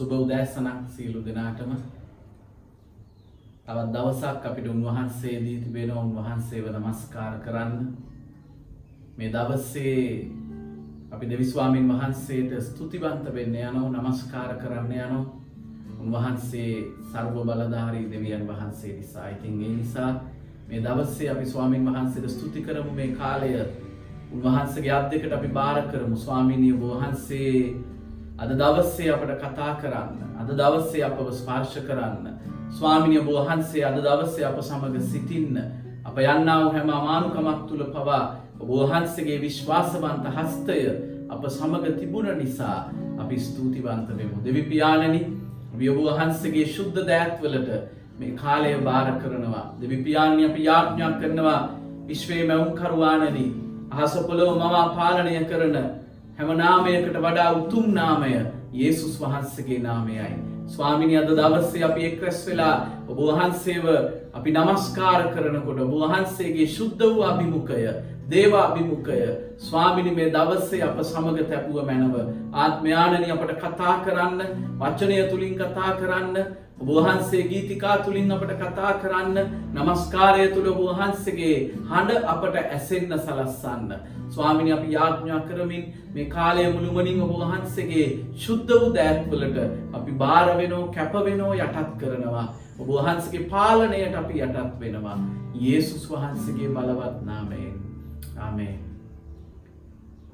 සුබ උදෑසනක් සියලු දෙනාටම. තවත් දවසක් අපිට උන්වහන්සේ දී තිබෙන උන්වහන්සේව නමස්කාර කරන්න. මේ දවස්සේ අපි දෙවිස්වාමින් වහන්සේට ස්තුතිවන්ත වෙන්න යනෝ නමස්කාර කරන්න යනෝ. උන්වහන්සේ සර්ව බලධාරී දෙවියන් වහන්සේ නිසා. ඉතින් ඒ නිසා මේ දවස්සේ අපි ස්වාමින් වහන්සේට ස්තුති කරමු. මේ කාලය උන්වහන්සේගේ අත් දෙකට අපි බාර කරමු. ස්වාමීනී වහන්සේ අද දවස්සේ අපට කතා කරන්න අද දවස්සේ අපව ස්පර්ශ කරන්න. ස්වාමිනිය වහන්සේ අද දවස්සේ අප සමඟ සිටින්න. අප යන්නාව හැම අමානුකමක් තුළ පවා වහන්සේගේ විශ්වාසවන්ත හස්තය අප සමඟ තිබුණ නිසා අපි ස්තුතිවන්ත වෙමු. දෙවිපාණනි වහන්සේගේ ශුද්ධ දෑත්වලට මේ කාලය බාර කරනවා. දෙවිපාණ්‍ය අපි යාඥා කරනවා විශ්වයේ මැවුම්කරවානනි අහසපොලොව මවා පාලනය කරන හැම නාමයකට වඩා උතුම් නාමය යේසුස් වහන්සේගේ නාමයයි. ස්වාමිනි අද දවස්සේ අපි එක්රැස් වෙලා ඔබ වහන්සේව අපි නමස්කාර කරනකොට ඔබ වහන්සේගේ ශුද්ධ වූ අභිමුඛය දේවා අභිමුඛය ස්වාමිනි මේ දවස්සේ අප සමග තැබුව මැනව ආත්මයානනි අපට කතා කරන්න වචනය තුළින් කතා කරන්න ඔබවහන්සේ ගීතිකා තුළින් අපට කතා කරන්න නමස්කාරය තුළ ඔබවහන්සේගේ හඬ අපට ඇසෙන්න සලස්සන්න. ස්වාමිනි අපි යාඥා කරමින් මේ කාලය මුළුමනින් ඔබවහන්සේගේ ශුද්ධ වූ දෑත්වලට අපි භාරවෙනෝ කැපවෙනෝ යටත් කරනවා. ඔබවහන්සගේ පාලනයට අපි යටත් වෙනවා. යේසුස් වහන්සගේ බලවත් නාමයෙන්. ආමේ.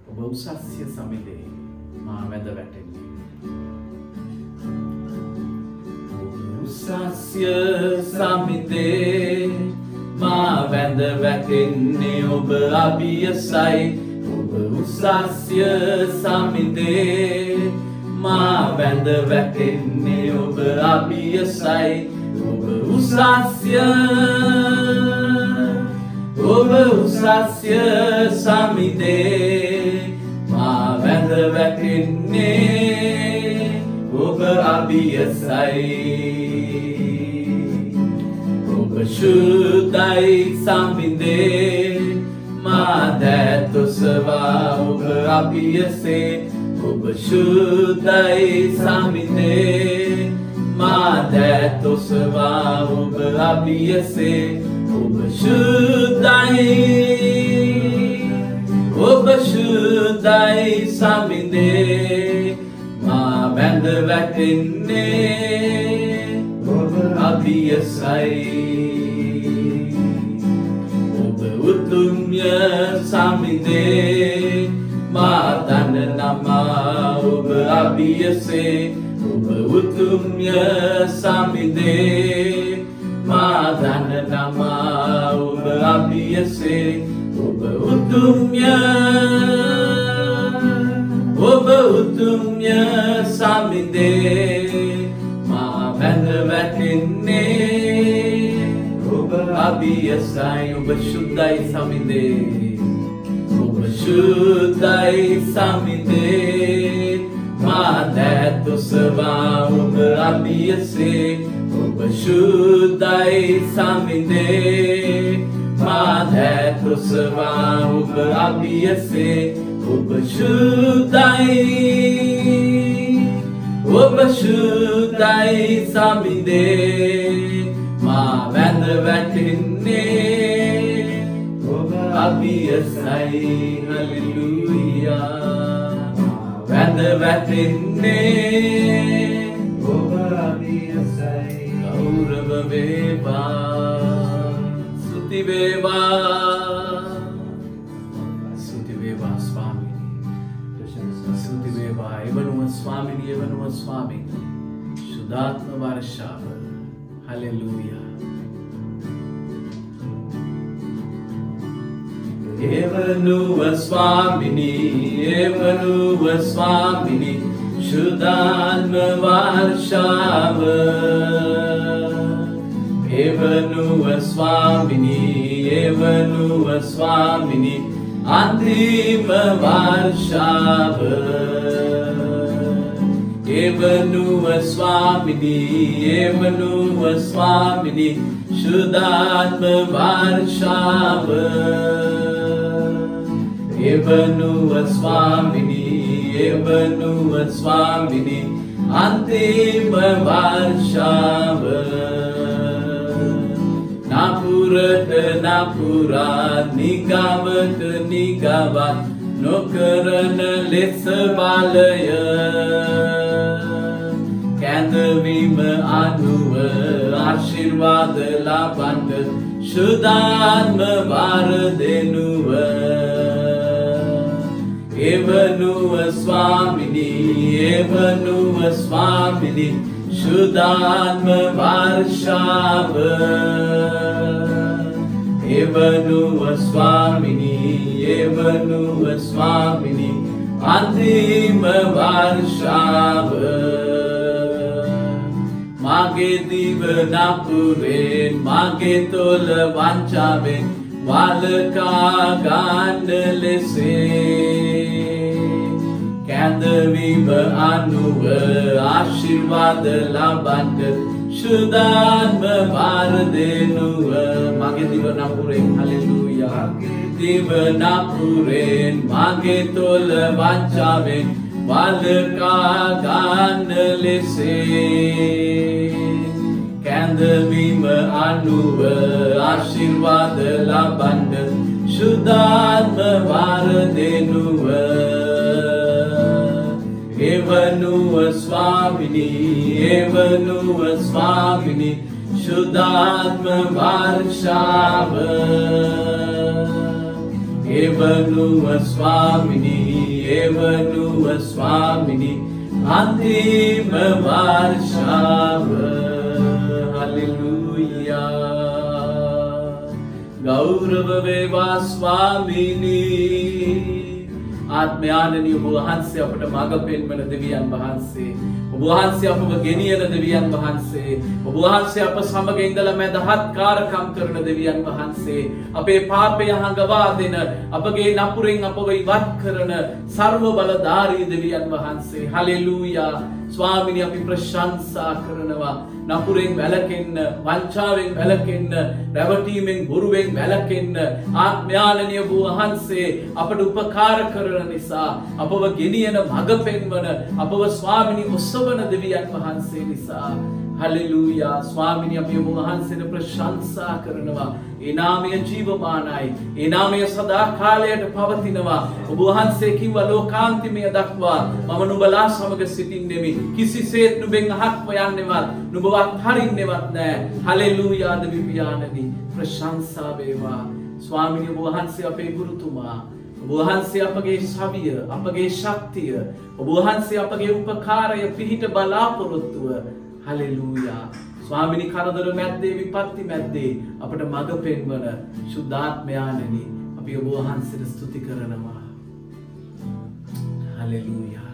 ඔබ උසස්ය සමිදේ මා වැද වැටෙන්නේ. උසස්ය සමිතේ. මා වැඳ වැටෙන්නේ ඔබ අභියසයි ඔබ උසස්ය සමිතේ. මා වැඳ වැටෙන්නේ ඔබ අභියසයි ඔබ උසස්ය. ඔබ උසස්ය සමිතේ. මා වැඳ වැටෙන්නේ ඔබ අභියසයි. ශුද්ධයි සම්බින්දේ. මාදැත්තුසවා ඔබ අපියසේ ඔබ ශුද්ධයි සමින්දේ මාදැත්තුසවා ඔබ අපියසේ ඔබ ශුද්ධයි. ඔබ ශුද්ධයි සමින්දේ මා බැඳ වැටෙන්නේ අභියසයි ඔබ උතුම්ය සමිදේ මාදන්න නමා ඔබ අභියසේ ඔබ උතුම්ය සමිදේ මාදන්න නමා ඔබ අභියසේ ඔබ උතුම්ය ඔබ උතුම්ය සමිදේ වැඳ වැටෙන්නේ ඔබ අභියසයි ඔබ ශුද්ධයි සමිදේ ඔබ ශුද්ධයි සමිදේ මාදැත්තුසවා ඔබ අභියසේ. ඔබ ශුද්ධයි සමිදේ මාදැත්තුසවා ඔබ අභියසේ. ඔබ ශුද්ධයි ඔබ ශුද්ධයි සමිදේ මා වැඳ වැටෙන්නේ ඔබ අභියසයි හලිලුයා වැඳ වැටෙන්නේ ඔබ අභියසයි. ගෞරව වේවා සුති වේවා. එවනුව ස්වාමිනි එවනුව ස්වාමිනි ශුද්ධාත්ම වර්ෂාව. හලෙලූයා. එවනුව ස්වාමිනි එවනුව ස්වාමිනි ශුද්ධාත්ම වර්ෂාව. එවනුව ස්වාමිනි එවනුව ස්වාමිනි අන්තිම වර්ෂාව. स्वामिनि एव स्वामिनि शुद्धात्म भाशा हेब नुव स्वामिनि एव स्वामिनी अन्तिम भाषा व निगावत निगावा नोकरन नोकर बालय। කැඳවීම අනුව ආශිර්වාද ලබන්ඩ ශුදාත්ම වාර දෙනුව. එවනුව ස්වාමිනී එවනුව ස්වාමිනි ශුදාත්ම වර්ෂාව. එවනුව ස්වාමිනී එවනුව ස්වාමිනි අන්තිම වර්ෂාව. මගේ දිව නපුරෙන් මගේ තොල වංචාවෙන් වලකා ගන්න ලෙසේ කැඳවීම අනුව ආශිර්වාද ලබන්ට ශුදාන්ම වාර දෙනුව. මගේ දිව නපුරෙන් හලෙලූයා දිව නපුරෙන් මගේ තොල වංචාවෙන් වලකා ගන්න ලෙසේ කැඳවීම අනුව ආශිර්වාද ලබන්ඩ ශුද්ධාත්ම වාර දෙනුව එවනුව ස්වාමිනී එවනුව ස්වාමිනි ශුද්ධාත්ම වර්ෂාව එවනුව ස්වාමිනී එවනුව ස්වාමිනි අන්තිම වර්ෂාව. හලිලුයා. ගෞරව වේවා ස්වාමිනී. ආත්මයානනී ඔබ වහන්සේ අපට මඟ පෙන්වන දෙවියන් වහන්සේ ඔබ වහන්සේ අපව ගෙනියන දෙවියන් වහන්සේ ඔබ වහන්සේ අප සමග ඉඳලා මැදහත් කාරකම් කරන දෙවියන් වහන්සේ අපේ පාපය හඟවා දෙන අපගේ නපුරෙන් අපව ඉවත් කරන සර්ව බලධාරී දෙවියන් වහන්සේ. හලෙලූයා. ස්වාමිනි අපි ප්‍රශංසා කරනවා. නපුරෙන් වැලකෙන්න වංචාවෙන් වැලකෙන්න රැවටීමෙන් බොරුවෙන් වැලකෙන්න ආත්මයාලනය වූ වහන්සේ අපට උපකාර කරන නිසා අපව ගෙනියන මඟ පෙන්වන අපව ස්වාමිනි ඔස්සවන දෙවියන් වහන්සේ නිසා. හලෙලූයා. ස්වාමිනි අපි ඔබ වහන්සේට ප්‍රශංසා කරනවා. ඒ නාමය ජීවමානයි. ඒ නාමය සදා කාලයට පවතිනවා. ඔබ වහන්සේ කිව්ව ලෝකාන්තිමය දක්වා. මම නුඹලා සමග සිටින්නෙමි. කිසිසේත් නුඹෙන් අහක්ව යන්නෙවත් නුඹවත් හරින්නෙවත් නෑ. හලෙලූයා දෙවි පියාණනි ප්‍රශංසා වේවා. ස්වාමිනි ඔබ වහන්සේ අපේ ගුරුතුමා. ඔබ වහන්සේ අපගේ සවිය අපගේ ශක්තිය ඔබ වහන්සේ අපගේ උපකාරය පිහිට බලාපොරොත්තුව. හලෙලූයා. ස්වාමිනි කරදර මැද්දේ විපත්ති මැද්දේ අපට මඟ පෙන්වන ශුද්ධාත්මයානනි අපි ඔබ වහන්සේට ස්තුති කරනවා. හලෙලූයා.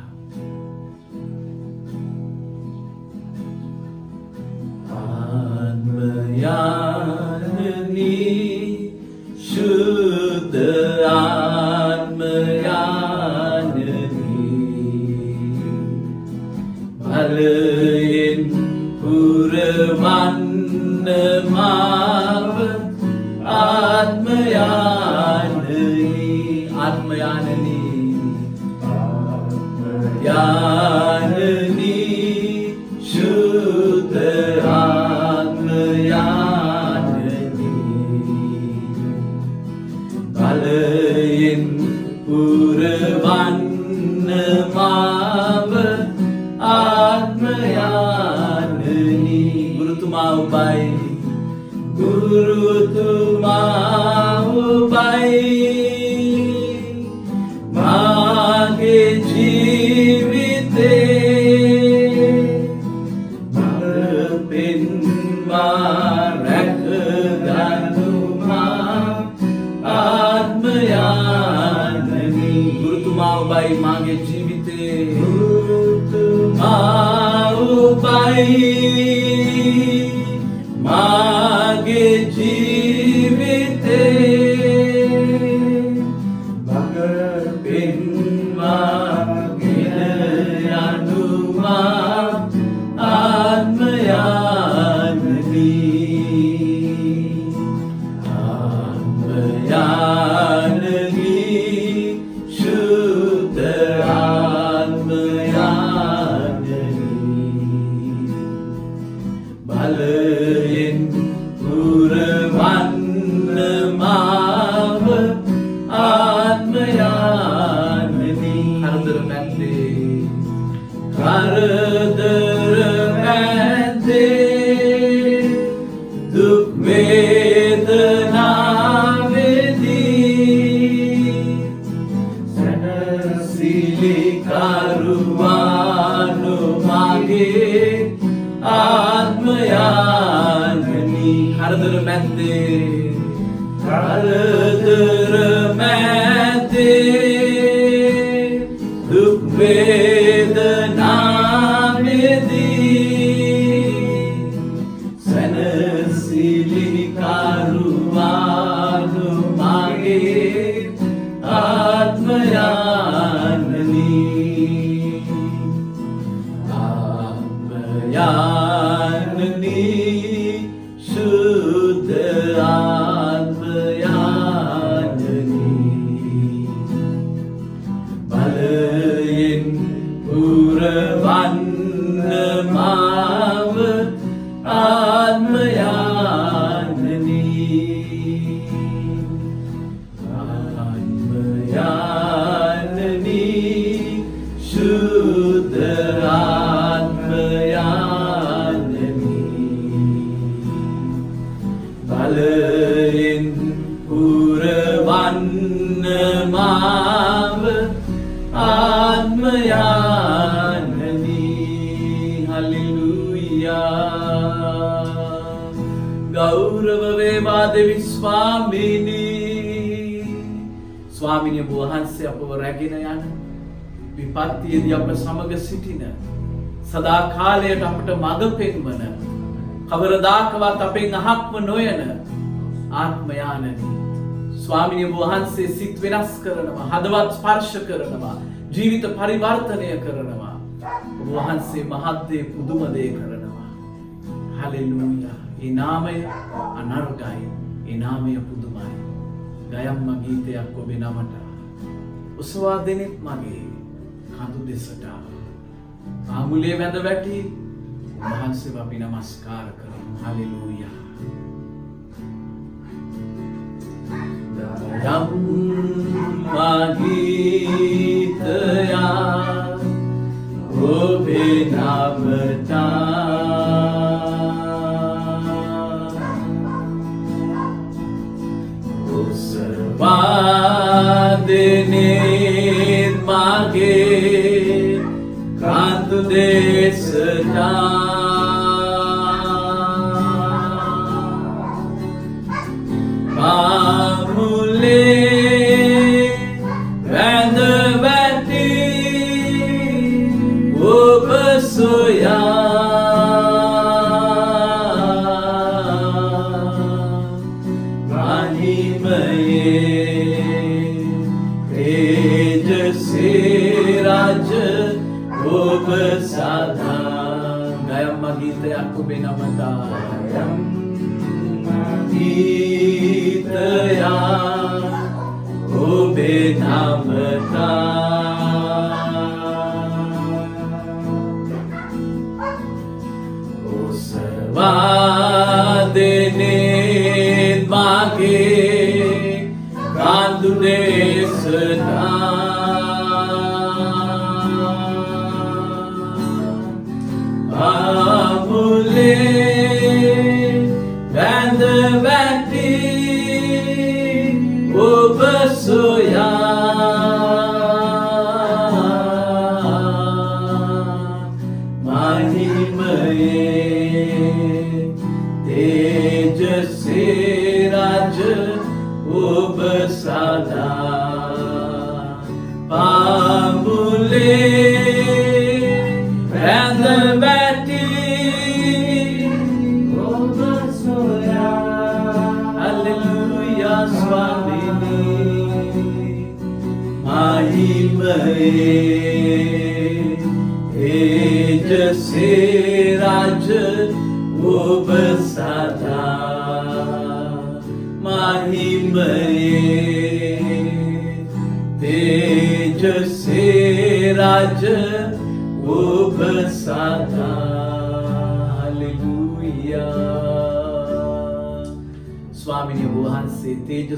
මාගේ ජීවිතේ ගුරුතුමා ඔබයි කරදර ගෞරව වේවා දෙවි ස්වාමීනී. ස්වාමිනිය වහන්සේ අපව රැගෙන යන විපත්තියේදී අප සමග සිටින සදා කාලයට අපට මඟ පෙන්වන කවරදාකවත් අපෙන් අහක්ම නොයන ආත්මයානනී. ස්වාමිනිය වහන්සේ සිත් වෙනස් කරනවා හදවත් ස්පර්ශ කරනවා ජීවිත පරිවර්තනය කරනවා. ඔබ වහන්සේ මහත්දේ පුදුමදේ කරනවා. හලෙලූයා. ඒ නාමය අනර්ගයි ඒ නාමය පුදුමයි. ගයම්ම ගීතයක් ඔබේ නමට. උසවා දෙනෙත් මගේ කඳු දෙසට. ආමුලේ වැඳ වැටි වහන්සේ අපි නමස්කාර කරමු. හලෙලූයා. යම්මගීතයා ඔබේ නමතා वादिनीत मागे कांत देश जान ගීතයක් ඔබේ නමතා ගීතයා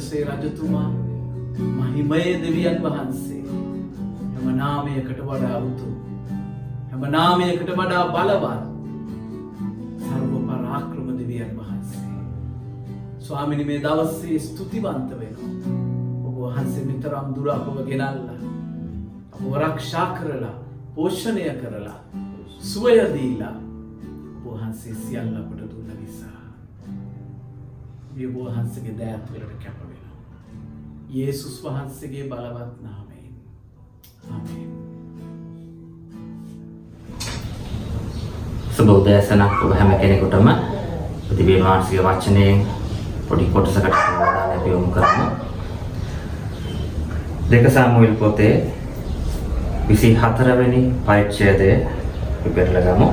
වහන්සේ තේජසේ රජතුමා මහිමය දෙවියන් වහන්සේ හැම නාමයකට වඩා උතුම් හැම නාමයකට වඩා බලවත් සර්ව පරාක්‍රම දෙවියන් වහන්සේ. ස්වාමිනි මේ දවස්සේ ස්තුතිවන්ත වෙනවා. ඔබ වහන්සේ මෙතරම් දුර අපව ගෙනල්ලා අපව රක්ෂා කරලා පෝෂණය කරලා සුවය දීලා ඔබ වහන්සේ සියල්ල අපට දුන්න නිසා. මේ ඔබ වහන්සේගේ දෑත් වලට කැප වෙනවා. යේසුස් වහන්සේගේ බලවත් නාමයෙන්. ආමේන්. සුබ උදෑසනක් ඔබ හැම කෙනෙකුටම ප්‍රතිබේන වහන්සේගේ වචනයෙන් පොඩි කොටසකට අවධානය අපි යොමු කරමු. දෙක සාමුවෙල් පොතේ 24 වෙනි පරිච්ඡේදය අපි පෙරලගමු.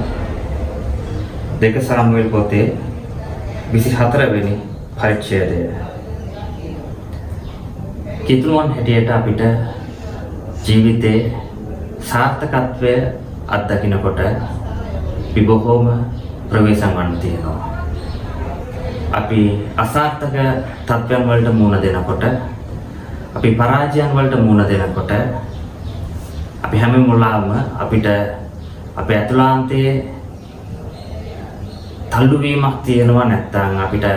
දෙක සාමුවෙල් පොතේ 24 වෙනි පරිච්ඡේදය. කිතුණුවන් හැටියට අපිට ජීවිතේ සාර්ථකත්වය අත්දකිනකොට අපි බොහෝම ප්‍රවේශම් වන්න තියෙනවා. අපි අසාර්ථක තත්ත්වයන් වලට මුහුණ දෙනකොට අපි පරාජයන් වලට මුහුණ දෙනකොට අපි හැම මුලාවම අපිට අපේ ඇතුළාන්තයේ තල්ලු වීමක් තියෙනවා නැත්නම් අපිට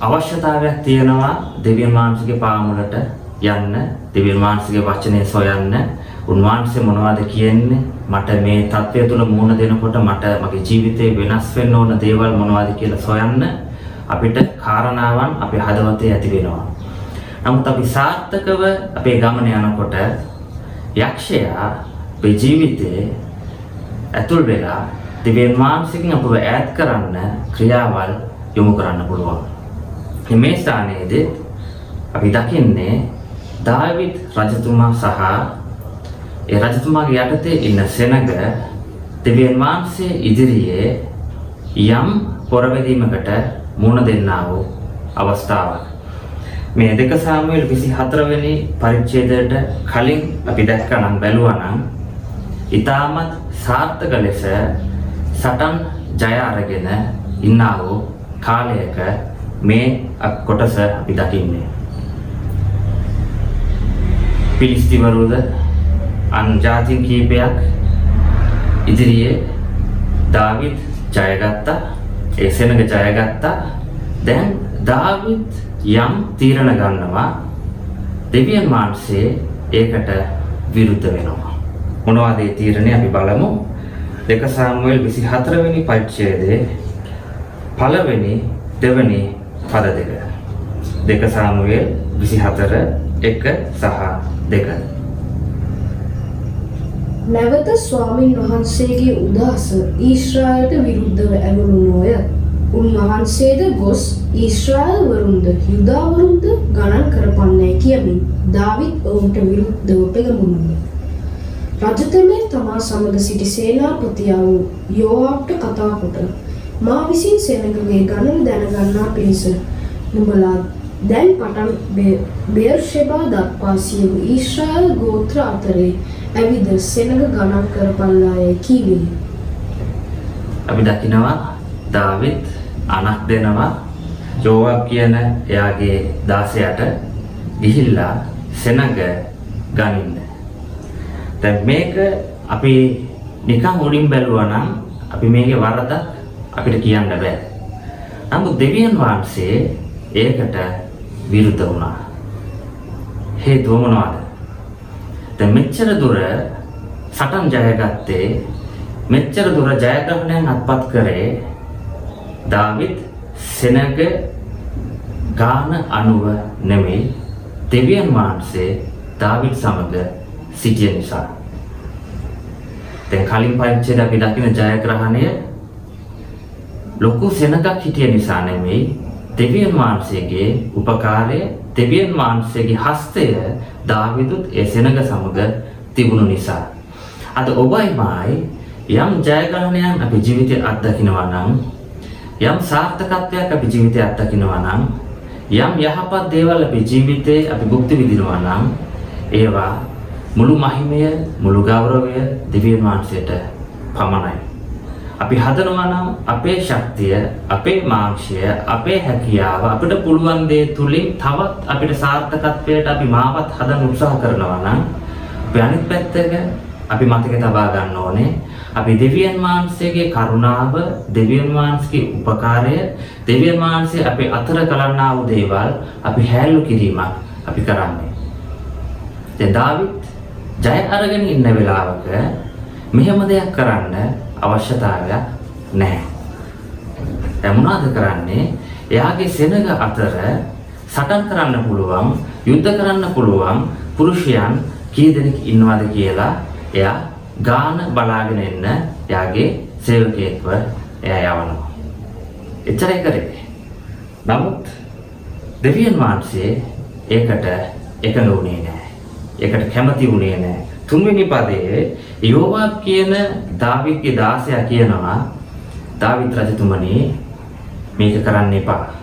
අවශ්‍යතාවයක් තියෙනවා දෙවියන් වහන්සේගේ පාමුලට යන්න දෙවියන් වහන්සේගේ වචනේ සොයන්න උන්වහන්සේ මොනවද කියන්නේ මට මේ தත්ත්වය තුළ මුහුණ දෙනකොට මට මගේ ජීවිතේ වෙනස් වෙන්න ඕන දේවල් මොනවද කියලා සොයන්න අපිට කාරණාවන් අපේ හදවතේ ඇති වෙනවා. නමුත් අපි සාර්ථකව අපේ ගමන යනකොට යක්ෂයා අපේ ජීවිතේ ඇතුල් වෙලා දෙවියන් වහන්සේගෙන් අපව ඈත් කරන්න ක්‍රියාවල් යොමු කරන්න පුළුවන්. මේ ස්ථානයේදී අපි දකින්නේ දාවිද් රජතුමා සහ ඒ රජතුමාගේ යටතේ ඉන්න සෙනග දෙවියන් වහන්සේ ඉදිරියේ යම් පොරවැදීමකට මුහුණ දෙන්නා වූ අවස්ථාවක්. මේ දෙක සාමුවෙල් 24 වෙනි පරිච්ඡේදයට කලින් අපි දැක්කනම් බැලුවා නම් ඊටමත් සාර්ථක ලෙස සටන් ජය අරගෙන ඉන්නා වූ කාලයක මේ කොටස අපි දකින්නේ. පිලිස්තිවරුද අන් ජාතින් කීපයක් ඉදිරියේ දාවිද් ජයගත්තා ඒ සෙනග ජයගත්තා. දැන් දාවිද් යම් තීරණ ගන්නවා දෙවියන් වහන්සේ ඒකට විරුද්ධ වෙනවා. මොනවද ඒ තීරණය? අපි බලමු. දෙක සාමුවෙල් 24 වෙනි පරිච්ඡේදයේ පළවෙනි දෙවෙනි පද දෙක. දෙක සාමුවෙල් 24 1 සහ 2 නැවත ස්වාමින් වහන්සේගේ උදහස ඊශ්‍රායලට විරුද්ධව ඇවරුණෝය. උන්වහන්සේද ගොස් ඊශ්‍රායල් වරුන්ද යුදාවරුන්ද ගණන් කරපන්නේ කියමින් දාවිත් ඔවුන්ට විරුද්ධව පෙළඹුණා. රජතමේ තමා සමග සිටි සේනාපතියා වූ යෝආබ්ට කතා කොට මා විසින් සෙනගගේ ගණන දැනගන්නා පිණිස නුඹලා දැන් පටන් බේර්ෂෙබා දක්වා සියලු ඊශ්‍රායල් ගෝත්‍ර අතරේ ඇවිද සෙනග ගණන් කරපල්ලාය කීවේ. අපි දකිනවා දාවිත් අනක් දෙනවා යෝවාබ් කියන එයාගේ දාසයට ගිහිල්ලා සෙනග ගනින්න. දැන් මේක අපි නිකන් උඩින් බැලුවා නම් අපි මේකේ වරදක් අපිට කියන්න බෑ. නමුත් දෙවියන් වහන්සේ ඒකට විරුද්ධ වුණා. හේතුව මොනවද? දැන් මෙච්චර දුර සටන් ජයගත්තේ මෙච්චර දුර ජයග්‍රහණයෙන් අත්පත් කරේ දාවිත් සෙනග ගාන අනුව නෙමෙයි දෙවියන් වහන්සේ දාවිත් සමග සිටිය නිසා. දැන් කලින් පරිච්ඡේද අපි දකින ජයග්‍රහණය ලොකු සෙනගක් හිටිය නිසා නෙමෙයි දෙවියන් වහන්සේගේ උපකාරය දෙවියන් වහන්සේගේ හස්තය දාවිදුත් ඒ සෙනග සමග තිබුණු නිසා. අද ඔබයි මායි යම් ජයග්‍රහණයක් අපි ජීවිතේ අත්දකිනවා නම් යම් සාර්ථකත්වයක් අපි ජීවිතේ අත්දකිනවා නම් යම් යහපත් දේවල් අපි ජීවිතේ අපි භුක්ති විඳිනවා නම් ඒවා මුළු මහිමය මුළු ගෞරවය දෙවියන් වහන්සේට පමණයි. අපි හදනවා නම් අපේ ශක්තිය, අපේ මාංශය, අපේ හැකියාව අපිට පුළුවන් දේ තුලින් තවත් අපිට සාර්ථකත්වයට අපි මාවත් හදන්න උත්සාහ කරනවා නම් අපි අනිත් පැත්තක අපි මතක තබා ගන්න ඕනේ අපි දෙවියන් වහන්සේගේ කරුණාව, දෙවියන් වහන්සේගේ උපකාරය, දෙවියන් වහන්සේ අපේ අතර කරන්නා වූ දේවල් අපි හැල්ලු කිරීමක් අපි කරන්නේ. දැන් දාවිත් ජය අරගෙන ඉන්න වෙලාවක මෙහෙම දෙයක් කරන්න අවශ්‍යතාවයක් නැහැ. දැන් මොනවද කරන්නේ? එයාගේ සෙනග අතර සටන් කරන්න පුළුවන් යුද්ධ කරන්න පුළුවන් පුරුෂයන් කී දෙනෙක් ඉන්නවද කියලා එයා ගාන බලාගෙන එන්න එයාගේ සේවකයෙක්ව එයා යවනවා. එච්චරයි කරේ. නමුත් දෙවියන් වහන්සේ ඒකට එකඟ වුණේ නැහැ. ඒකට කැමති වුණේ නැහැ. තුන්වෙනි පදයේ යෝවාබ් කියන දාවිද්ගේ දාසයා කියනවා දාවිද් රජතුමනි මේක කරන්න එපා.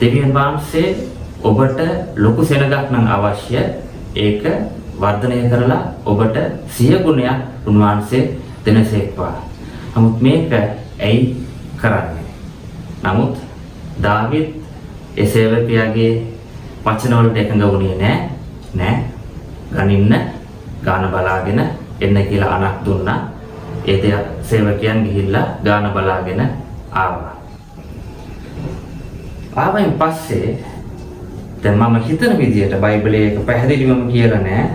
දෙවියන් වහන්සේ ඔබට ලොකු සෙනගක් නම් අවශ්‍ය ඒක වර්ධනය කරලා ඔබට සිය ගුණයක් උන්වහන්සේ දෙනසේක්වා. නමුත් මේක ඇයි කරන්නේ? නමුත් දාවිද් ඒ සේවකයාගේ වචන වලට එකඟ වුණේ නැහැ. නෑ. ගනින්න ගාන බලාගෙන එන්න කියලා අනක් දුන්නා. ඒ දෙය සේවකයන් ගිහිල්ලා ගාන බලාගෙන ආවා. ආවෙන් පස්සේ දැන් මම හිතන විදිහට බයිබලයේ එක පැහැදිලිවම කියලා නෑ.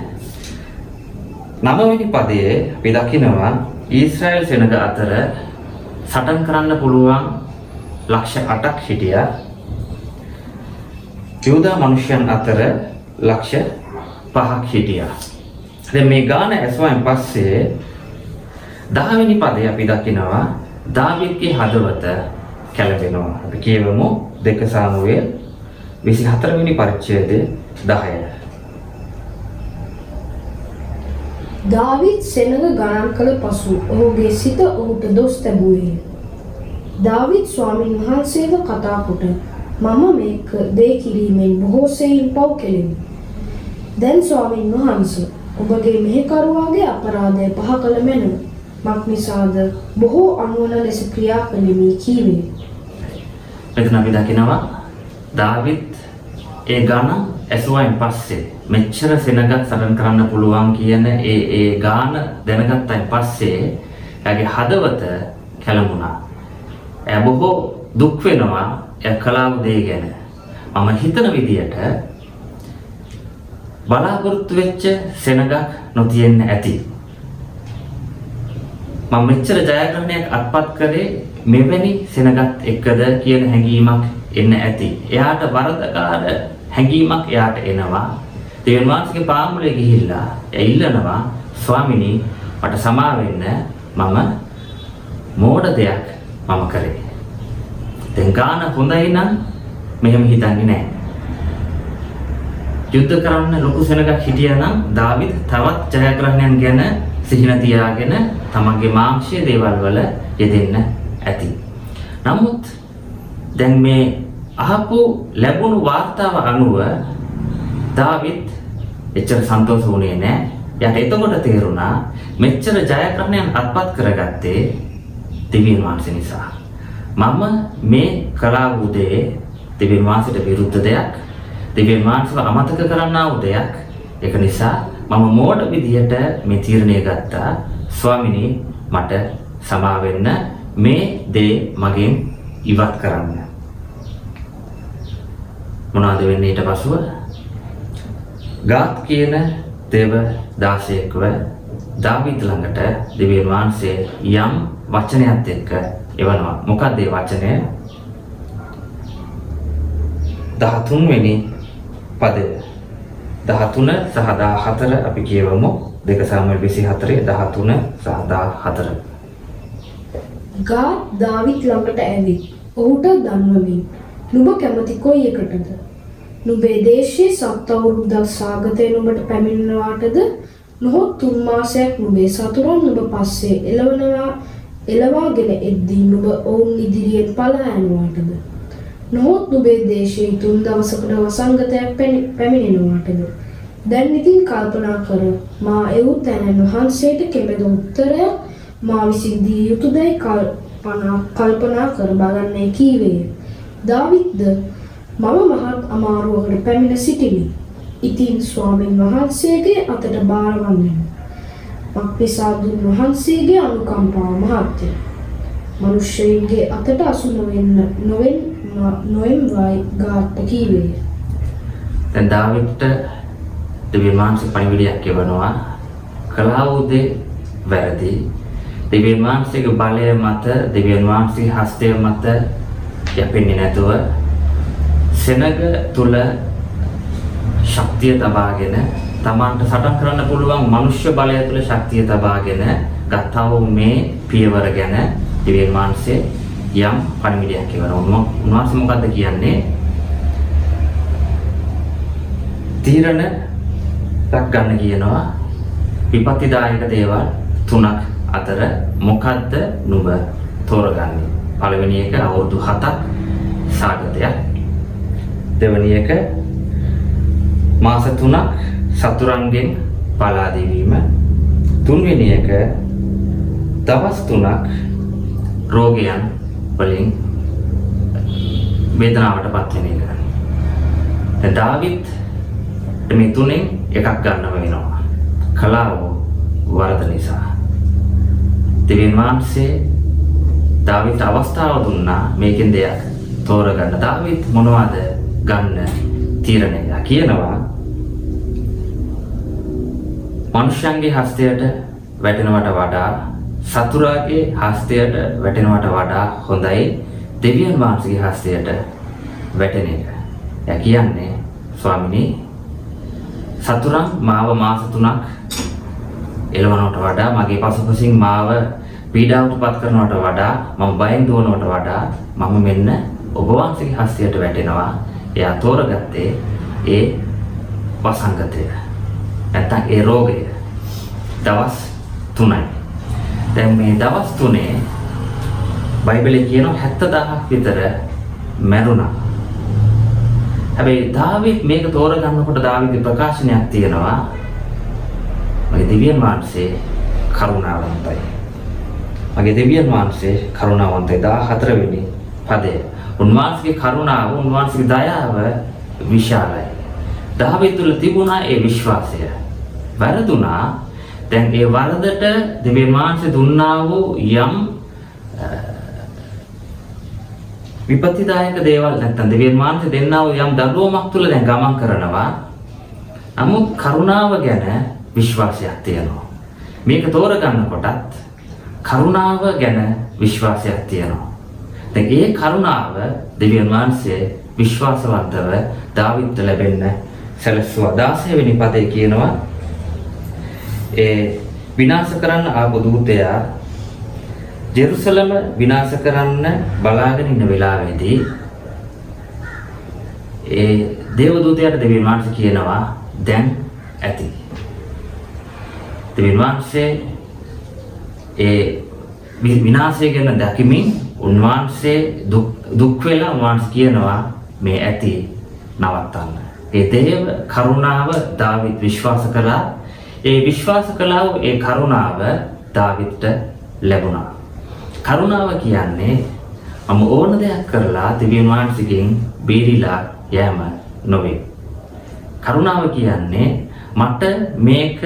නවවෙනි පදයේ අපි දකිනවා ඊශ්‍රායල් සෙනග අතර සටන් කරන්න පුළුවන් ලක්ෂ 8ක් හිටියා. යහුදා මිනිසයන් අතර ලක්ෂ 5ක් හිටියා. දැන් මේ ගාන ඇසුවෙන් පස්සේ 10 වෙනි පදේ අපි දකිනවා දාවීද්ගේ හදවත කැළඹෙනවා. අපි කියවමු 2 සාමුවේල් 24 වෙනි පරිච්ඡේදය 10. දාවිත් සෙනග ගණන් කළ පසු ඔහුගේ සිත ඔහුට දොස් තැබුවේය. දාවිත් ස්වාමින් වහන්සේව කතා කොට මම මේක දේ කිරීමෙන් බොහෝ සෙයින් පව් කෙලෙමි. දැන් ස්වාමින් වහන්සේ ඔබගේ මෙහෙකරුවාගේ අපරාධය පහ කළ මැනව. මක් නිසාද බොහෝ අනුවන ලෙස ක්‍රියා කළෙමි කීවේ. මෙතන අපි දකිනවා දාවිත් ඒ ගාන ඇසුවයින් පස්සේ මෙච්චර සෙනගක් සටන් කරන්න පුළුවන් කියන ඒ ඒ ගාන දැනගත්තයින් පස්සේ එයාගේ හදවත කැළඹුණා. එයා බොහෝ දුක් වෙනවා එයා කලාව දේ ගැන. මම හිතන විදියට බලාපොරොත්තු වෙච්ච සෙනගක් නොතියෙන්න ඇති. මම මෙච්චර ජයග්‍රහණයක් අත්පත් කරේ මෙවැනි සෙනගත් එක්කද කියන හැඟීමක් එන්න ඇති. එයාට වරදකාර හැඟීමක් එයාට එනවා. දෙවියන් වහන්සේගේ පාමුලේ ගිහිල්ලා එයා ඉල්ලනවා ස්වාමිනී මට සමා වෙන්න මම මෝඩ දෙයක් මම කරේ. දැන් ගාන හොඳයි නම් මෙහෙම හිතන්නේ නැහැ. යුද්ධ කරන්න ලොකු සෙනගක් හිටියා නම් දාවිද් තවත් ජයග්‍රහණයන් ගැන සිහින තියාගෙන තමන්ගේ මාංශීය දේවල් වල යෙදෙන්න ඇති. නමුත් දැන් මේ අහපු ලැබුණු වාර්තාව අනුව දාවිත් එච්චර සන්තෝෂ වුණේ නැහැ. යාට එතකොට තේරුණා මෙච්චර ජයග්‍රහණයන් අත්පත් කරගත්තේ දෙවියන් වහන්සේ නිසා. මම මේ කලා වූ දේ දෙවියන් වහන්සේට විරුද්ධ දෙයක්. දෙවියන් වහන්සේව අමතක කරන්නා වූ දෙයක්. ඒක නිසා මම මෝඩ විදියට මේ තීරණය ගත්තා. ස්වාමිනී මට සමා වෙන්න මේ දේ මගෙන් ඉවත් කරන්න. මොනවද වෙන්නේ ඊට පසුව? ගාත් කියන දේව දාසයෙක්ව දාවිද ළඟට දෙවියන් වහන්සේ යම් වචනයක් එක්ක එවනවා. මොකක්ද ඒ වචනය? 13 වෙනි පදය. 13 සහ 14 අපි කියවමු. 2 සාමුවෙල් 24 13 සහ 14. ගාත් දාවිත් ළඟට ඇවිත් ඔහුට දන්වමින් නුඹ කැමති කොයි එකටද? නුඹේ දේශයේ සත් අවුරුද්දක් සාගතය නුඹට පැමිණෙනවාටද නොහොත් තුන් මාසයක් නුඹේ සතුරන් නුඹ පස්සේ එළවනවා එළවාගෙන එද්දී නුඹ ඔවුන් ඉදිරියෙන් පලා යනවාටද නොහොත් නුඹේ දේශයේ තුන් දවසකට වසංගතයක් පැනි- පැමිණෙනවාටද දැන් ඉතින් කල්පනා කර මා එව් තැනන් වහන්සේට කෙබඳ උත්තරයක් මා විසින් දිය යුතුදැයි කල්පනා කල්පනා කර බලන්නේ කීවේය දාවිත්ද මම මහත් අමාරුවකට පැමිණ සිටිමි. ඉතින් ස්වාමින් වහන්සේගේ අතට බාරවන්නෙමු. මක්නිසාදුන් වහන්සේගේ අනුකම්පාව මහත්ය. මනුෂ්‍යයන්ගේ අතට අසු නොවෙන්න නොවෙන් නොෙම්වයි ගාත්ත කීවේය. දැන් දාවිද්ට දෙවියන් වහන්සේ පණිවිඩයක් එවනවා. කළා වූ දේ වැරදි. දෙවියන් වහන්සේගේ බලය මත දෙවියන් වහන්සේගේ හස්තය මත යැපෙන්නේ නැතුව සෙනග තුල ශක්තිය තබාගෙන තමන්ට සටන් කරන්න පුළුවන් මනුෂ්‍ය බලය තුළ ශක්තිය තබාගෙන ගත්තා වූ මේ පියවර ගැන දිව්‍යන් වහන්සේ යම් පණිවිඩයක් කියවනවා. උන්වහන්සේ මොකද්ද කියන්නේ? තීරණ ක් ගන්න කියනවා. විපත්තිදායක දේවල් තුනක් අතර මොකද්ද නුඹ තෝරගන්නේ? පළවෙනි එක අවුරුදු 7ක් සාගතයක්. දෙවෙනි එක මාස 3ක් සතුරන්ගෙන් පලා දිවීම. තුන්වෙනි එක දවස් 3ක් රෝගයන් වලින් වේදනාවටපත් වෙන එක. දැන් දාවිත් මේ තුනෙන් එකක් ගන්නව වෙනවා. කලාව වරද නිසා. දෙවියන් වහන්සේ දාවිත් අවස්ථාව දුන්නා මේකෙන් දෙයක් තෝරගන්න. දාවිත් මොනවද ගන්න තීරණය කියනවා මනුෂ්‍යයන්ගේ හස්තයට වැටෙනවට වඩා සතුරාගේ හස්තයට වැටෙනවට වඩා හොඳයි දෙවියන් වහන්සේගේ හස්තයට වැටෙන එක. එයා කියන්නේ ස්වාමිනී සතුරන් මාව මාස 3ක් එළවනවට වඩා මගේ පසුපසින් මාව පීඩාවටපත් කරනවට වඩා මම බයෙන් දුවනවට වඩා මම මෙන්න ඔබ වහන්සේගේ හස්තයට වැටෙනවා. එයා තෝරගත්තේ ඒ වසංගතය. නැත්තම් ඒ රෝගය. දවස් 3යි. දැන් මේ දවස් 3 බයිබලයේ කියනවා 70000ක් විතර මැරුණා. හැබැයි දාවිත් මේක තෝරගන්නකොට දාවිත් ප්‍රකාශනයක් තියෙනවා. මගේ දෙවියන් වහන්සේ කරුණාවන්තයි. මගේ දෙවියන් වහන්සේ කරුණාවන්තයි 14 වෙනි පදය. උන්වහන්සේගේ කරුණාව, උන්වහන්සේගේ දයාව විශාලයි. දාවිත් තුළ තිබුණා ඒ විශ්වාසය. වැරදුනා. දැන් ඒ වරදට දෙවියන් වහන්සේ දුන්නා වූ යම් විපත්තිදායක දේවල් නැත්තම් දෙවියන් වහන්සේ දෙන්නා වූ යම් දඬුවමක් තුල දැන් ගමන් කරනවා. නමුත් කරුණාව ගැන විශ්වාසයක් තියෙනවා. මේක තෝරගන්නකොටත් කරුණාව ගැන විශ්වාසයක් තියෙනවා. දැන් ඒ කරුණාව දෙවියන් වහන්සේ විශ්වාසවන්තව දාවිද්ට ලැබෙන්න සැලසුවා 16 වෙනි පදේ කියනවා ඒ විනාශ කරන්න ආපු දූතයා ජෙරුසලම විනාශ කරන්න බලාගෙන ඉන්න වෙලාවේදී ඒ දේවදූතයාට දෙවියන් වහන්සේ කියනවා දැන් ඇති. දෙවියන් වහන්සේ ඒ විනාශය ගැන දැකීමෙන් උන්වහන්සේ දුක් දුක් වෙලා උන්වහන්සේ කියනවා මේ ඇති නවත්තන්න. ඒ දේව කරුණාව දාවිත් විශ්වාස කළා. ඒ විශ්වාස කළා ඒ කරුණාව දාවිත්ට ලැබුණා. කරුණාව කියන්නේ මම ඕන දෙයක් කරලා දෙවියන් වහන්සේගෙන් බේරිලා යෑම නොවේ. කරුණාව කියන්නේ මට මේක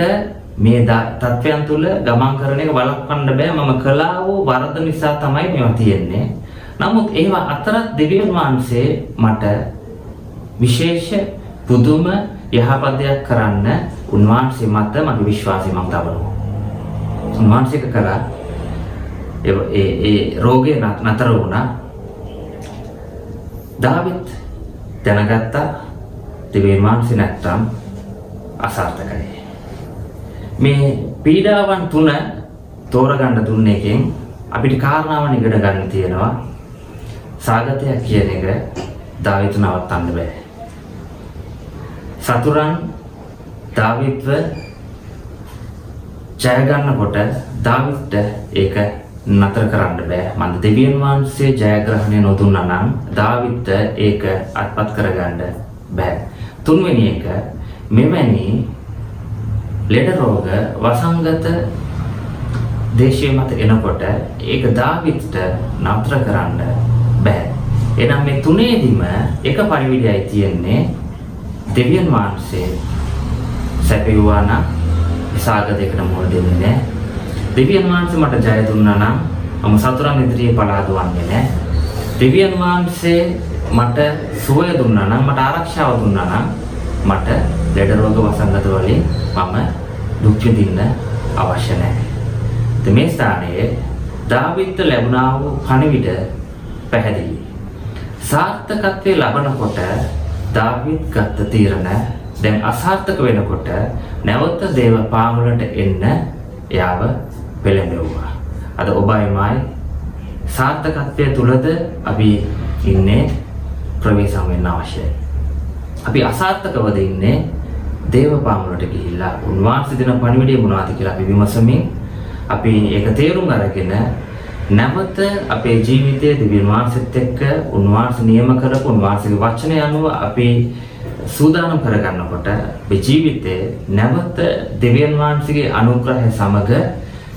මේ තත්වයන් තුල ගමන් කරන එක වළක්වන්න බෑ මම කළා වූ වරද නිසා තමයි මේවා තියෙන්නේ. නමුත් ඒවා අතරත් දෙවියන් වහන්සේ මට විශේෂ පුදුම යහපතයක් කරන්න උන්වහන්සේ මත මගේ විශ්වාසය මම තබනවා. උන්වහන්සේක කළා ඒ ඒ රෝගේ නතර වුණා. දාවිත් දැනගත්තා දෙවියන් වහන්සේ නැත්තම් අසාර්ථකයි. මේ පීඩාවන් තුන තෝරගන්න දුන්න එකෙන් අපිට කාරණාවන් ඉගෙන ගන්න තියෙනවා. සාගතයක් කියන එක දාවිත් නවත්තන්න බෑ. සතුරන් දාවිත්ව ජය ගන්නකොට දාවිත්ට ඒක නතර කරන්න බෑ. මන්ද දෙවියන් වහන්සේ ජයග්‍රහණය නොදුන්නා නම් දාවිත්ට ඒක අත්පත් කරගන්න බෑ. තුන්වෙනි එක මෙවැනි ලෙඩ රෝග වසංගත දේශය මත එනකොට ඒක දාවිත්ට නතර කරන්න බෑ. එහෙනම් මේ තුනේදිම එක පරිවිඩයයි තියෙන්නේ දෙවියන් වහන්සේ සැපයුවා නම් සාගතයකට මුහුණ දෙන්නේ නැහැ. දෙවියන් වහන්සේ මට ජය දුන්නා නම් මම සතුරන් ඉදිරියේ පලා දුවන්නේ නැහැ. දෙවියන් වහන්සේ මට සුවය දුන්නා නම් මට ආරක්ෂාව දුන්නා නම් මට ලෙඩ රෝග වසංගත වලින් මම දුක් විඳින්න අවශ්‍ය නැහැ. මේ ස්ථානයේ දාවිද්ට ලැබුණා වූ පණිවිඩ පැහැදිලි. සාර්ථකත්වයේ ලබනකොට දාවිත් ගත්ත තීරණ දැන් අසාර්ථක වෙනකොට නැවත දේව පාමුලට එන්න එයාව පෙළඹෙව්වා. අද ඔබයි මයි සාර්ථකත්වය තුලද අපි ඉන්නේ ප්‍රවේශම් වෙන්න අවශ්‍යයි. අපි අසාර්ථකවද ඉන්නේ දේව පාමුලට ගිහිල්ලා උන්වහන්සේ දෙන පණිවිඩය මොනවද කියලා අපි විමසමින් අපි ඒක තේරුම් අරගෙන නැවත අපේ ජීවිතයේ දිව්‍යන් වහන්සේත් එක්ක උන්වහන්සේ නියම කරපු උන්වහන්සේගේ වචනය අනුව අපි සූදානම් කරගන්නකොට අපේ ජීවිතේ නැවත දෙවියන් වහන්සේගේ අනුග්‍රහය සමග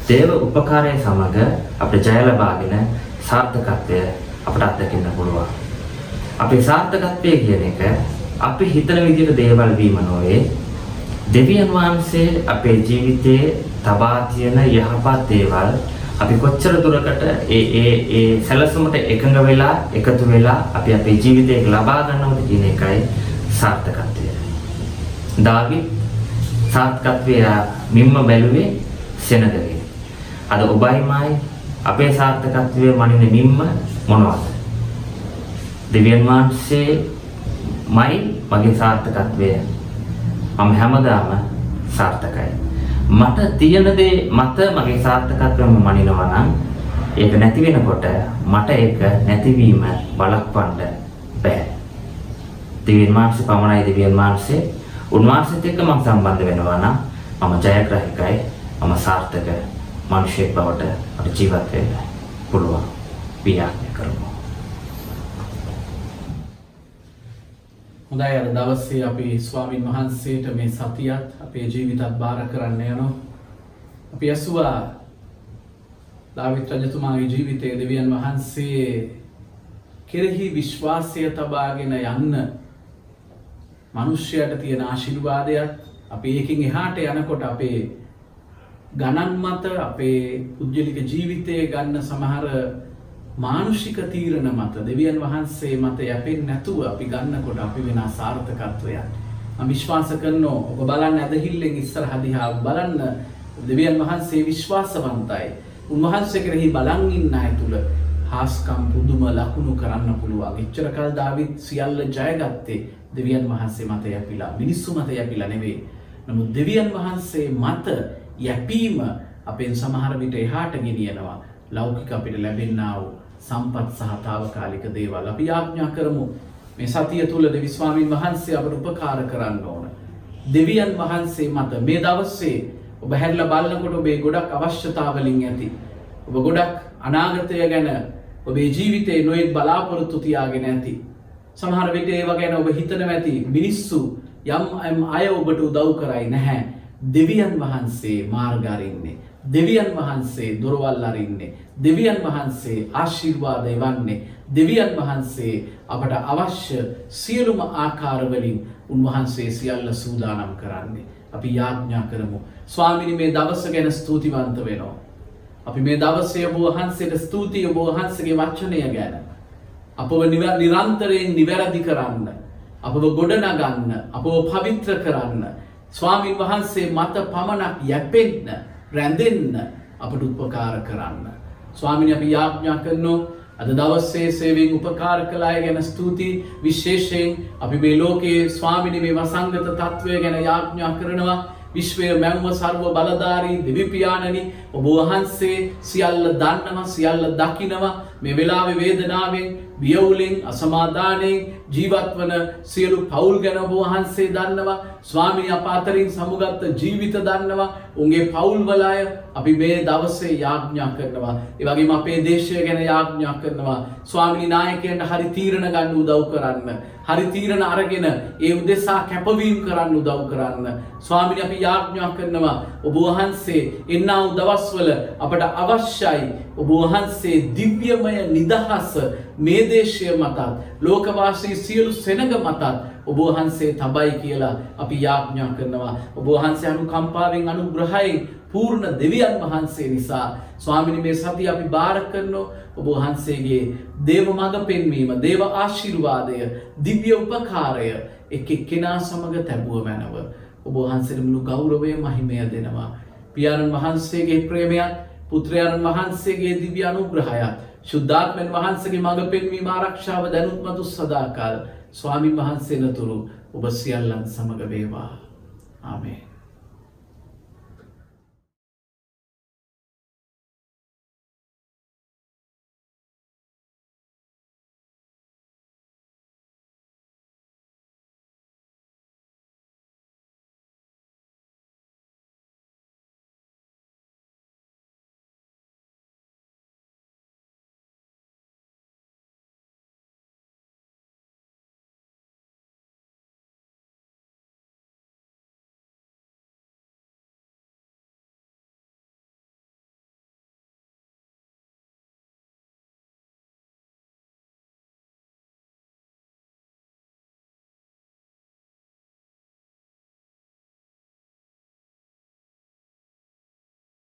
දේව උපකාරය සමග අපිට ජය ලබාගෙන සාර්ථකත්වය අපට අත්දකින්න පුළුවන්. අපේ සාර්ථකත්වය කියන එක අපි හිතන විදිහට දේවල් වීම නොවේ. දෙවියන් වහන්සේ අපේ ජීවිතයේ තබා තියෙන යහපත් දේවල් අපි කොච්චර දුරකට ඒ ඒ ඒ සැලසුමට එකඟ වෙලා එකතු වෙලා අපි අපේ ජීවිතේ ලබා ගන්නවද කියන එකයි සාර්ථකත්වය. දාවිත් සාර්ථකත්වය මිම්ම බැලුවේ සෙනගගේ. අද ඔබයි මයි අපේ සාර්ථකත්වය මනින මිම්ම මොනවද? දෙවියන් වහන්සේ මයි මගේ සාර්ථකත්වය මම හැමදාම සාර්ථකයි. මට තියෙන දේ මත මගේ සාර්ථකත්වයම මනිනවා නම් ඒක නැති වෙනකොට මට ඒක නැතිවීම බලක්වන්න බෑ. දෙවියන් වහන්සේ පමණයි දෙවියන් වහන්සේ උන්වහන්සේත් එක්ක මම සම්බන්ධ වෙනවා නම් මම ජයග්‍රාහකයි මම සාර්ථක මිනිසෙක් බවට මට ජීවත් වෙන්න පුළුවන්. පියාඥා කරමු. හොඳයි අර දවසේ අපි ස්වාමින් වහන්සේට මේ සතියත් අපේ ජීවිතත් බාර කරන්න යනවා. අපි ඇසුවා දාවිත් රජතුමාගේ ජීවිතයේ දෙවියන් වහන්සේ කෙරෙහි විශ්වාසය තබාගෙන යන්න මනුෂ්‍යයට තියෙන ආශිර්වාදයක් අපි ඒකින් එහාට යනකොට අපේ ගණන් මත අපේ පුද්ගලික ජීවිතය ගන්න සමහර මානුෂික තීරණ මත දෙවියන් වහන්සේ මත යැපෙන් නැතුව අපි ගන්නකොට අපි වෙන සාර්ථකත්වයක්. මම විශ්වාස කරනවා ඔබ බලන්න ඇදහිල්ලෙන් ඉස්සරහ දිහා බලන්න දෙවියන් වහන්සේ විශ්වාසවන්තයි. උන්වහන්සේ කෙරෙහි බලන් ඉන්න අය තුල හාස්කම් පුදුම ලකුණු කරන්න පුළුවන්. එච්චර කල් දාවිත් සියල්ල ජයගත්තේ දෙවියන් වහන්සේ මත යැපිලා මිනිස්සු මත යැපිලා නෙවෙයි. නමුත් දෙවියන් වහන්සේ මත යැපීම අපෙන් සමහර විට එහාට ගෙනියනවා. ලෞකික අපිට ලැබෙන්නා වූ සම්පත් සහ තාවකාලික දේවල් අපි යාඥා කරමු මේ සතිය තුල දෙවි ස්වාමින් වහන්සේ අපට උපකාර කරන්න ඕන. දෙවියන් වහන්සේ මත මේ දවස්සේ ඔබ හැරිලා බලනකොට ඔබේ ගොඩක් අවශ්‍යතාවලින් ඇති. ඔබ ගොඩක් අනාගතය ගැන ඔබේ ජීවිතේ නොයෙක් බලාපොරොත්තු තියාගෙන ඇති. සමහර විට ඒව ගැන ඔබ හිතනවා ඇති මිනිස්සු යම් අය ඔබට උදව් කරයි නැහැ. දෙවියන් වහන්සේ මාර්ග අරින්නේ. දෙවියන් වහන්සේ දොරවල් අරින්නේ. දෙවියන් වහන්සේ ආශිර්වාදය වන්නේ. දෙවියන් වහන්සේ අපට අවශ්‍ය සියලුම ආකාරවලින් උන්වහන්සේ සියල්ල සූදානම් කරන්නේ. අපි යාඥා කරමු. ස්වාමිනි මේ දවස ගැන ස්තුතිවන්ත වෙනවා. අපි මේ දවසේ ඔබ වහන්සේට ස්තුතියි ඔබ වහන්සේගේ වචනය ගැන. අපව නිරන්තරයෙන් නිවැරදි කරන්න. අපව ගොඩනගන්න අපව පවිත්‍ර කරන්න. ස්වාමින් වහන්සේ මත පමණක් යැපෙන්න රැඳෙන්න අපට උපකාර කරන්න. ස්වාමිනි අපි යාඥා කරනවා අද දවස්සේ සේවෙන් උපකාර කලාය ගැන ස්තුතියි විශේෂයෙන් අපි මේ ලෝකයේ ස්වාමිනි මේ වසංගත තත්ත්වය ගැන යාඥා කරනවා විශ්වය මැව්ම සර්ව බලධාරී දෙවිපියාණනි ඔබ වහන්සේ සියල්ල දන්නවා සියල්ල දකිනවා. මේ වෙලාවෙ වේදනාවෙන් බියවුලෙන් අසමාධානයෙන් ජීවත් වන සියලු පවුල් ගැන ඔබ වහන්සේ දන්නවා ස්වාමිනි අප අතරින් සමුගත්ත ජීවිත දන්නවා. උන්ගේ පවුල්වල අය අපි මේ දවසේ යාඥා කරනවා. ඒ වගේම අපේ දේශය ගැන යාඥා කරනවා. ස්වාමිනි නායකයන්ට හරි තීරණ ගන්න උදව් කරන්න. හරි තීරණ අරගෙන ඒ උදෙසා කැපවීම් කරන්න උදව් කරන්න. ස්වාමිනි අපි යාඥා කරනවා. ඔබ වහන්සේ එන්නා වූ දවස්වල අපට අවශ්‍යයි ඔබ වහන්සේ දිව්‍යමය නිදහස මේ දේශය මතත්. ලෝකවාසී සියලු සෙනග මතත් ඔබ වහන්සේ තබයි කියලා අපි යාඥා කරනවා. ඔබ වහන්සේ අනුකම්පාවෙන් අනුග්‍රහයෙන් පූර්ණ දෙවියන් වහන්සේ නිසා. ස්වාමිනි මේ සතිය අපි බාර කරනෝ. ඔබ වහන්සේගේ දේව මඟ පෙන්වීම දේව ආශිර්වාදය දිව්‍ය උපකාරය එක් එක්කෙනා සමග තැබුව මැනව. ඔබ වහන්සේට මුළු ගෞරවය මහිමය දෙනවා. පියාණන් වහන්සේගේ ප්‍රේමයත් පුත්‍රයාණන් වහන්සේගේ දිව්‍ය අනුග්‍රහයත් ශුද්ධාත්මන් වහන්සගේ මඟ පෙන්වීම ආරක්ෂාව දැනුත්මතු සදාකාල් ස්වාමින් වහන්සේනතුරු ඔබ සියල්ලන් සමඟ වේවා. ආමේ.